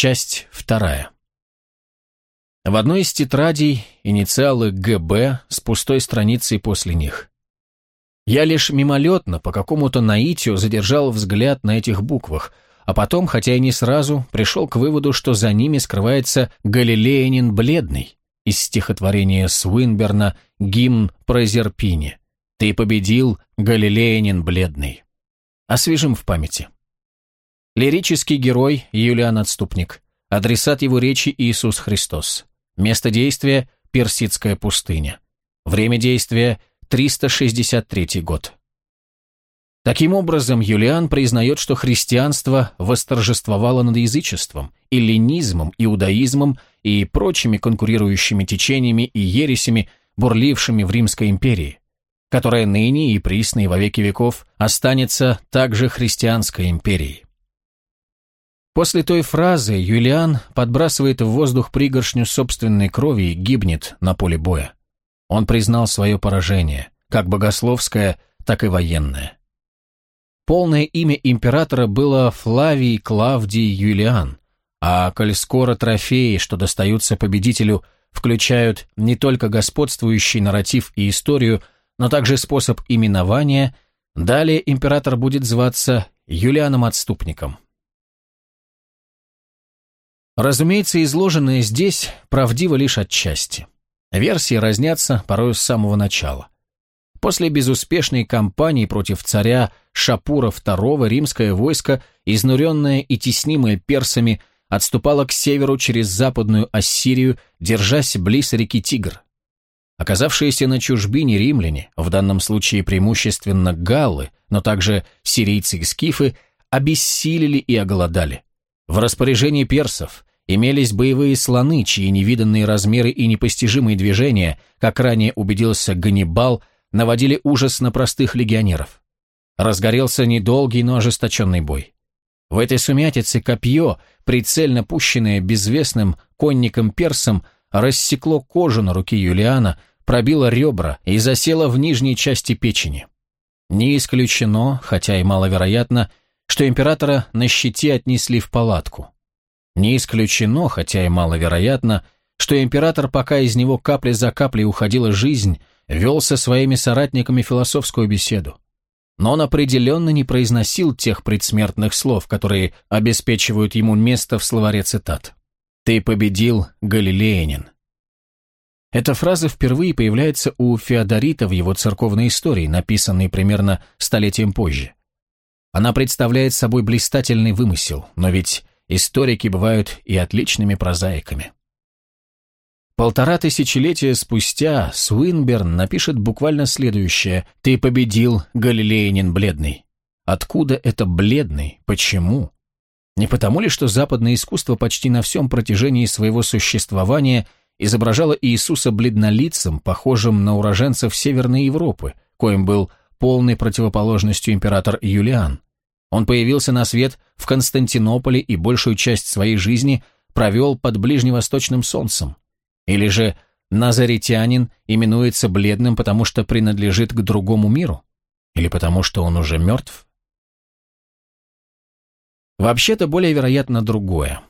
Часть вторая. В одной из тетрадей инициалы ГБ с пустой страницей после них. Я лишь мимолетно, по какому-то наитию, задержал взгляд на этих буквах, а потом, хотя и не сразу, пришел к выводу, что за ними скрывается Галилеянин Бледный из стихотворения Свинберна «Гимн про Зерпине». «Ты победил, Галилеянин Бледный». Освежим в памяти. Лирический герой Юлиан Отступник. Адресат его речи Иисус Христос. Место действия – Персидская пустыня. Время действия 363 год. Таким образом, Юлиан признает, что христианство восторжествовало над язычеством, эллинизмом, иудаизмом и прочими конкурирующими течениями и ересями, бурлившими в Римской империи, которая ныне и присно и во веки веков останется также христианской империей. После той фразы Юлиан подбрасывает в воздух пригоршню собственной крови и гибнет на поле боя. Он признал свое поражение, как богословское, так и военное. Полное имя императора было Флавий Клавдий Юлиан, а коль скоро трофеи, что достаются победителю, включают не только господствующий нарратив и историю, но также способ именования, далее император будет зваться Юлианом-отступником. Разумеется, изложенное здесь правдиво лишь отчасти. Версии разнятся порой с самого начала. После безуспешной кампании против царя Шапура II римское войско, изнуренное и теснимое персами, отступало к северу через западную Ассирию, держась близ реки Тигр. Оказавшиеся на чужбине римляне, в данном случае преимущественно галлы, но также сирийцы и скифы, обессилели и оголодали. В распоряжении персов Имелись боевые слоны, чьи невиданные размеры и непостижимые движения, как ранее убедился Ганнибал, наводили ужас на простых легионеров. Разгорелся недолгий, но ожесточенный бой. В этой сумятице копье, прицельно пущенное безвестным конником-персом, рассекло кожу на руке Юлиана, пробило ребра и засело в нижней части печени. Не исключено, хотя и маловероятно, что императора на щите отнесли в палатку. Не исключено, хотя и маловероятно, что император, пока из него капли за каплей уходила жизнь, вел со своими соратниками философскую беседу. Но он определенно не произносил тех предсмертных слов, которые обеспечивают ему место в словаре цитат. «Ты победил, Галилеянин». Эта фраза впервые появляется у Феодорита в его церковной истории, написанной примерно столетием позже. Она представляет собой блистательный вымысел, но ведь историки бывают и отличными прозаиками. Полтора тысячелетия спустя Суинберн напишет буквально следующее «Ты победил, Галилеянин бледный». Откуда это бледный? Почему? Не потому ли, что западное искусство почти на всем протяжении своего существования изображало Иисуса бледнолицем, похожим на уроженцев Северной Европы, коим был полной противоположностью император Юлиан? Он появился на свет в Константинополе и большую часть своей жизни провел под ближневосточным солнцем. Или же назаретянин именуется бледным, потому что принадлежит к другому миру? Или потому что он уже мертв? Вообще-то более вероятно другое.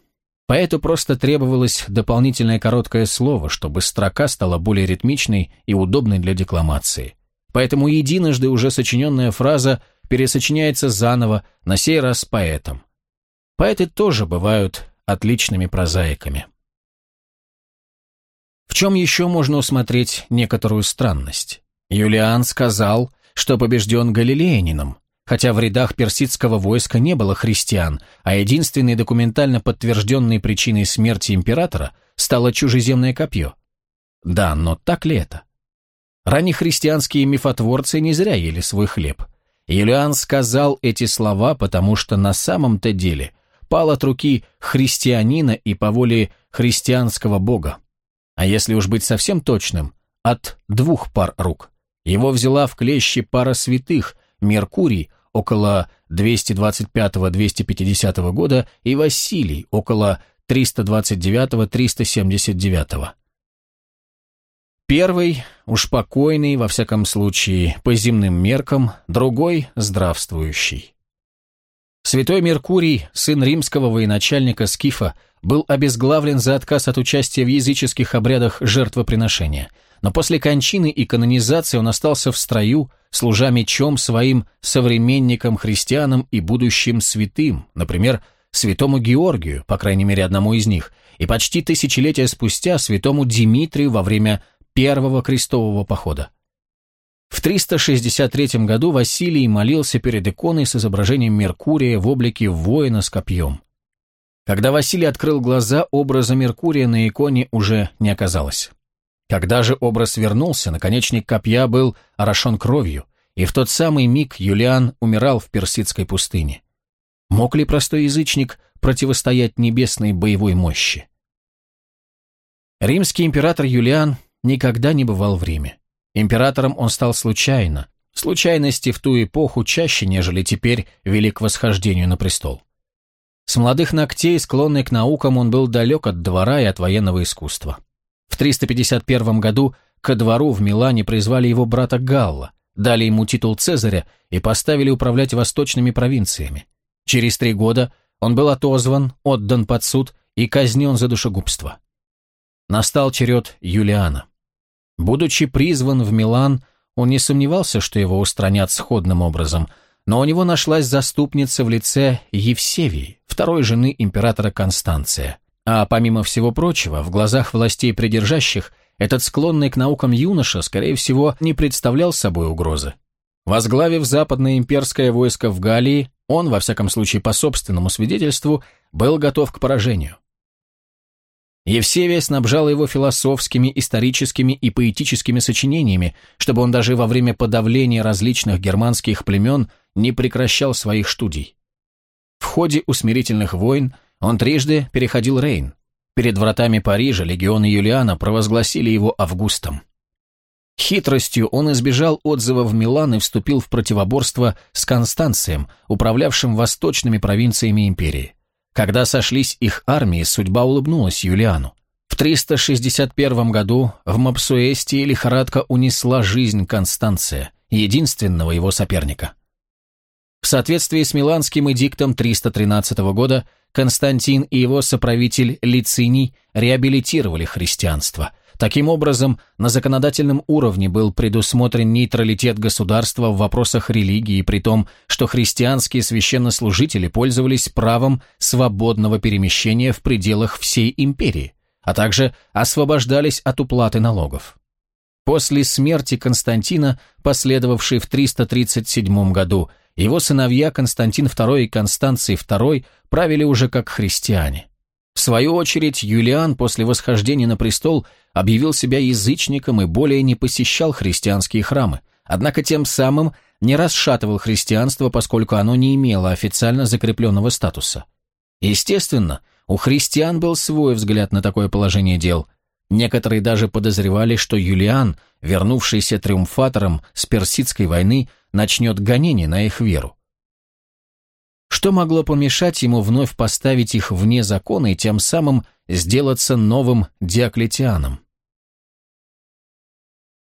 Поэту просто требовалось дополнительное короткое слово, чтобы строка стала более ритмичной и удобной для декламации. Поэтому единожды уже сочиненная фраза – пересочиняется заново, на сей раз поэтом. Поэты тоже бывают отличными прозаиками. В чем еще можно усмотреть некоторую странность? Юлиан сказал, что побежден галилеянином, хотя в рядах персидского войска не было христиан, а единственной документально подтвержденной причиной смерти императора стало чужеземное копье. Да, но так ли это? Раннехристианские мифотворцы не зря ели свой хлеб – Юлиан сказал эти слова, потому что на самом-то деле пал от руки христианина и по воле христианского бога. А если уж быть совсем точным, от двух пар рук. Его взяла в клещи пара святых, Меркурий, около 225-250 года, и Василий, около 329-379. Первый, уж покойный, во всяком случае, по земным меркам, другой – здравствующий. Святой Меркурий, сын римского военачальника Скифа, был обезглавлен за отказ от участия в языческих обрядах жертвоприношения, но после кончины и канонизации он остался в строю, служа мечом своим современникам-христианам и будущим святым, например, святому Георгию, по крайней мере одному из них, и почти тысячелетия спустя святому Димитрию во время Первого крестового похода. В 363 году Василий молился перед иконой с изображением Меркурия в облике воина с копьем. Когда Василий открыл глаза, образа Меркурия на иконе уже не оказалось. Когда же образ вернулся, наконечник копья был орошен кровью, и в тот самый миг Юлиан умирал в персидской пустыне. Мог ли простой язычник противостоять небесной боевой мощи? Римский император Юлиан никогда не бывал в Риме. Императором он стал случайно. Случайности в ту эпоху чаще, нежели теперь вели к восхождению на престол. С молодых ногтей, склонный к наукам, он был далек от двора и от военного искусства. В 351 году ко двору в Милане призвали его брата Галла, дали ему титул Цезаря и поставили управлять восточными провинциями. Через три года он был отозван, отдан под суд и казнен за душегубство. Настал черед Юлиана. Будучи призван в Милан, он не сомневался, что его устранят сходным образом, но у него нашлась заступница в лице Евсевии, второй жены императора Констанция. А помимо всего прочего, в глазах властей придержащих, этот склонный к наукам юноша, скорее всего, не представлял собой угрозы. Возглавив западное имперское войско в Галлии, он, во всяком случае по собственному свидетельству, был готов к поражению. Евсевия снабжала его философскими, историческими и поэтическими сочинениями, чтобы он даже во время подавления различных германских племен не прекращал своих студий. В ходе усмирительных войн он трижды переходил Рейн. Перед вратами Парижа легионы Юлиана провозгласили его Августом. Хитростью он избежал отзыва в Милан и вступил в противоборство с Констанцием, управлявшим восточными провинциями империи. Когда сошлись их армии, судьба улыбнулась Юлиану. В 361 году в Мапсуэстии лихорадка унесла жизнь Констанция, единственного его соперника. В соответствии с Миланским эдиктом 313 года Константин и его соправитель Лициний реабилитировали христианство – Таким образом, на законодательном уровне был предусмотрен нейтралитет государства в вопросах религии, при том, что христианские священнослужители пользовались правом свободного перемещения в пределах всей империи, а также освобождались от уплаты налогов. После смерти Константина, последовавшей в 337 году, его сыновья Константин II и Констанций II правили уже как христиане. В свою очередь, Юлиан после восхождения на престол объявил себя язычником и более не посещал христианские храмы, однако тем самым не расшатывал христианство, поскольку оно не имело официально закрепленного статуса. Естественно, у христиан был свой взгляд на такое положение дел. Некоторые даже подозревали, что Юлиан, вернувшийся триумфатором с Персидской войны, начнет гонение на их веру. Что могло помешать ему вновь поставить их вне закона и тем самым сделаться новым Диоклетианом?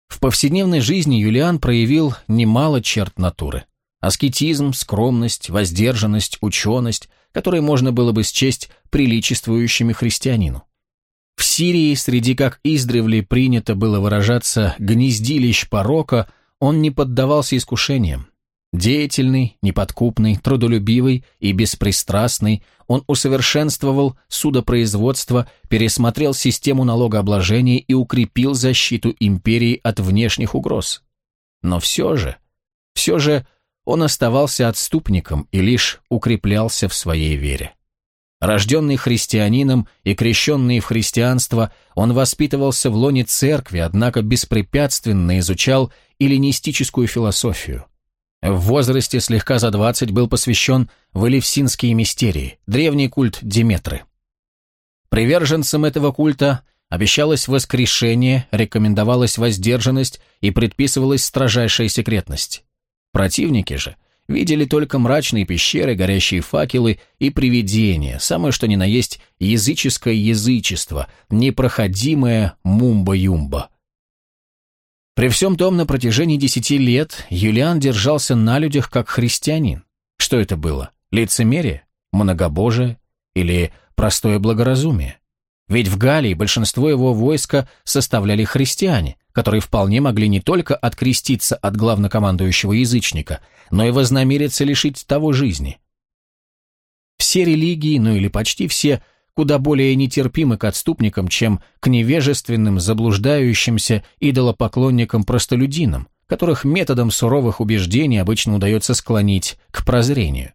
В повседневной жизни Юлиан проявил немало черт натуры. Аскетизм, скромность, воздержанность, ученость, которые можно было бы счесть приличествующими христианину. В Сирии, среди как издревле принято было выражаться гнездилищ порока, он не поддавался искушениям, Деятельный, неподкупный, трудолюбивый и беспристрастный, он усовершенствовал судопроизводство, пересмотрел систему налогообложения и укрепил защиту империи от внешних угроз. Но все же, все же он оставался отступником и лишь укреплялся в своей вере. Рожденный христианином и крещенный в христианство, он воспитывался в лоне церкви, однако беспрепятственно изучал эллинистическую философию – в возрасте слегка за 20 был посвящен в элевсинские мистерии, древний культ Диметры. Приверженцам этого культа обещалось воскрешение, рекомендовалась воздержанность и предписывалась строжайшая секретность. Противники же видели только мрачные пещеры, горящие факелы и привидения, самое что ни на есть языческое язычество, непроходимое мумба-юмба. При всем том, на протяжении десяти лет Юлиан держался на людях как христианин. Что это было? Лицемерие? Многобожие? или простое благоразумие? Ведь в Галлии большинство его войска составляли христиане, которые вполне могли не только откреститься от главнокомандующего язычника, но и вознамериться лишить того жизни. Все религии, ну или почти все, куда более нетерпимы к отступникам, чем к невежественным, заблуждающимся идолопоклонникам-простолюдинам, которых методом суровых убеждений обычно удается склонить к прозрению.